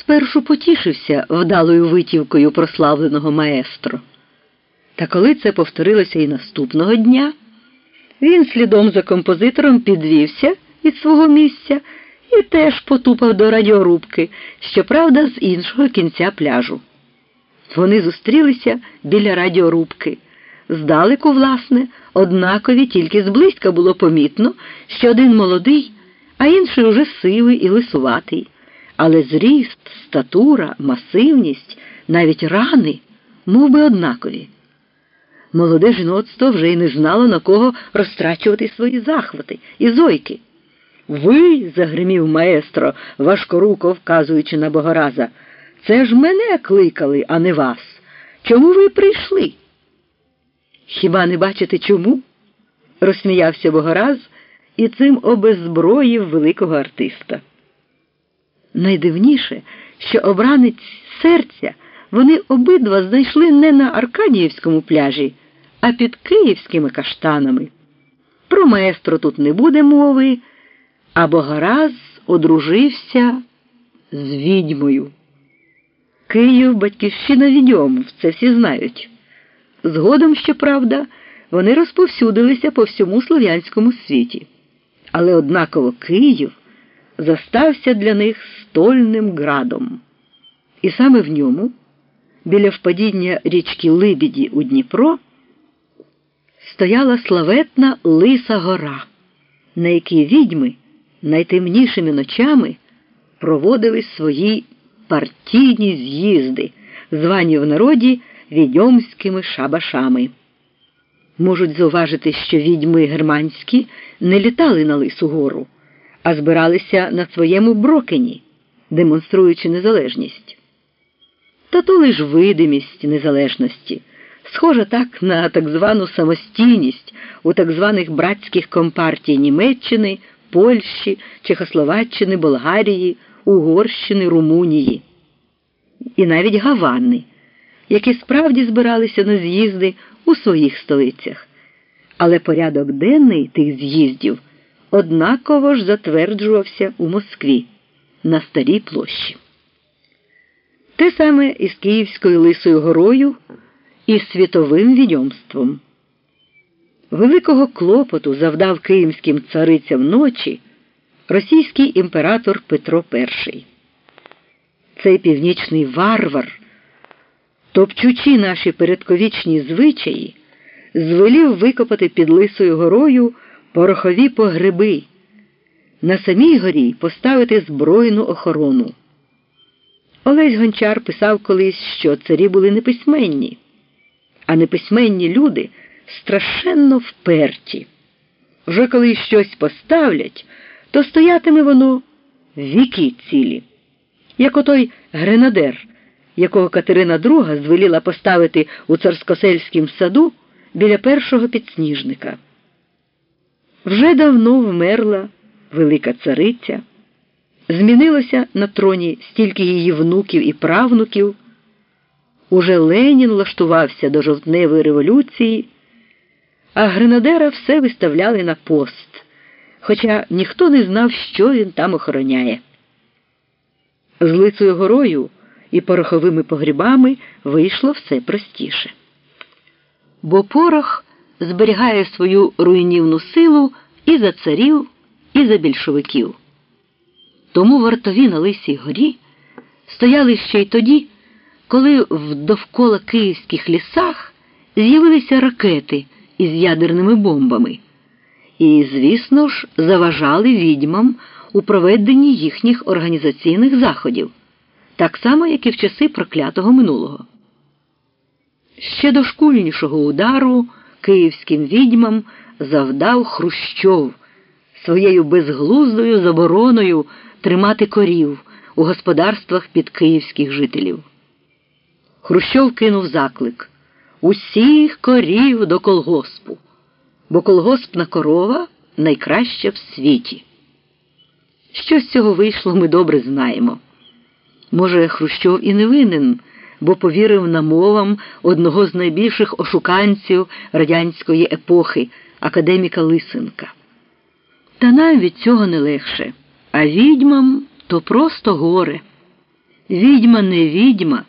спершу потішився вдалою витівкою прославленого маестро. Та коли це повторилося і наступного дня, він слідом за композитором підвівся від свого місця і теж потупав до радіорубки, щоправда, з іншого кінця пляжу. Вони зустрілися біля радіорубки. Здалеку, власне, однакові тільки зблизька було помітно, що один молодий, а інший уже сивий і лисуватий. Але зріст, статура, масивність, навіть рани мов би, однакові. Молоде жіноцтво вже й не знало, на кого розтрачувати свої захвати і зойки. Ви, загримів маестро, важкоруко вказуючи на Богораза, це ж мене кликали, а не вас. Чому ви прийшли? Хіба не бачите чому? розсміявся Богораз і цим обезброїв великого артиста. Найдивніше, що обранець серця вони обидва знайшли не на Аркадіївському пляжі, а під київськими каштанами. Про маестро тут не буде мови, а Богораз одружився з відьмою. Київ батьківщина відьом, це всі знають. Згодом, щоправда, вони розповсюдилися по всьому слов'янському світі. Але однаково Київ застався для них стольним градом. І саме в ньому, біля впадіння річки Либіді у Дніпро, стояла славетна Лиса Гора, на якій відьми найтемнішими ночами проводили свої партійні з'їзди, звані в народі відьомськими шабашами. Можуть зауважити, що відьми германські не літали на Лису гору, а збиралися на своєму брокені, демонструючи незалежність. Та то лиш видимість незалежності, схожа так на так звану самостійність у так званих братських компартій Німеччини, Польщі, Чехословаччини, Болгарії, Угорщини, Румунії і навіть Гавани, які справді збиралися на з'їзди у своїх столицях. Але порядок денний тих з'їздів однаково ж затверджувався у Москві на Старій площі. Те саме із Київською Лисою горою і світовим відьомством. Великого клопоту завдав київським царицям ночі російський імператор Петро І. Цей північний варвар, топчучи наші передковічні звичаї, звелів викопати під Лисою горою порохові погреби, на самій горі поставити збройну охорону. Олесь Гончар писав колись, що царі були неписьменні, а неписьменні люди страшенно вперті. Вже коли щось поставлять, то стоятиме воно віки цілі, як отой гренадер, якого Катерина II звеліла поставити у царскосельськім саду біля першого підсніжника. Вже давно вмерла велика цариця, змінилося на троні стільки її внуків і правнуків. Уже Ленін влаштувався до жовтневої революції, а гренадера все виставляли на пост, хоча ніхто не знав, що він там охороняє. З лицею горою і пороховими погрібами вийшло все простіше. Бо порох зберігає свою руйнівну силу і за царів, і за більшовиків. Тому вартові на Лисій горі стояли ще й тоді, коли в довкола київських лісах з'явилися ракети із ядерними бомбами, і, звісно ж, заважали відьмам у проведенні їхніх організаційних заходів, так само, як і в часи проклятого минулого. Ще дошкульнішого удару київським відьмам завдав Хрущов своєю безглуздою забороною тримати корів у господарствах під київських жителів. Хрущов кинув заклик усіх корів до колгоспу, бо колгоспна корова найкраща в світі. Що з цього вийшло, ми добре знаємо. Може, Хрущов і не винен, бо повірив намовам одного з найбільших ошуканців радянської епохи, академіка Лисенка. Та нам від цього не легше, а відьмам то просто горе. Відьма не відьма.